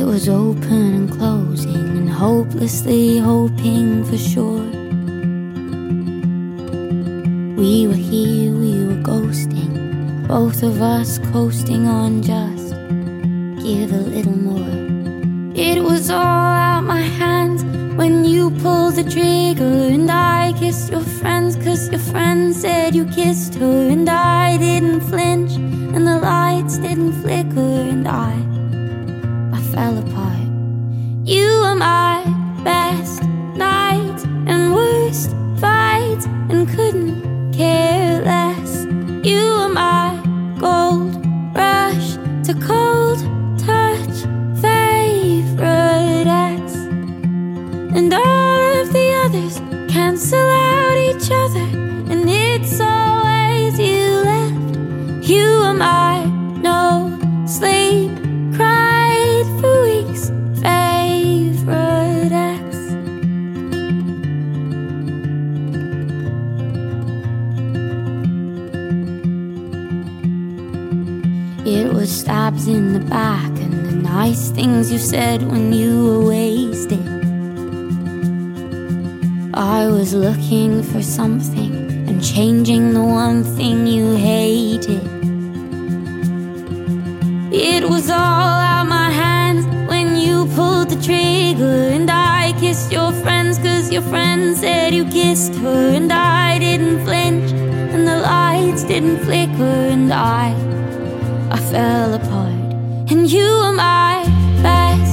was open and closing and hopelessly hoping for sure. We were here, we were ghosting, both of us coasting on just give a little more. It was all out my hands when you pulled the trigger, and I kissed your friends, cause your friends said you kissed her, and I didn't flinch, and the lights didn't flicker, and I fell apart. You were my best night and worst fight, and couldn't care less. You were my gold rush to cold touch favorite ex, and all of the others cancel out each other, and it's always you left. You were my no sleep, It was stabs in the back and the nice things you said when you were wasted. I was looking for something and changing the one thing you hated. It was all out my hands when you pulled the trigger, and I kissed your friends cause your friends said you kissed her, and I didn't flinch, and the lights didn't flicker, and I, I fell apart, and you were my best.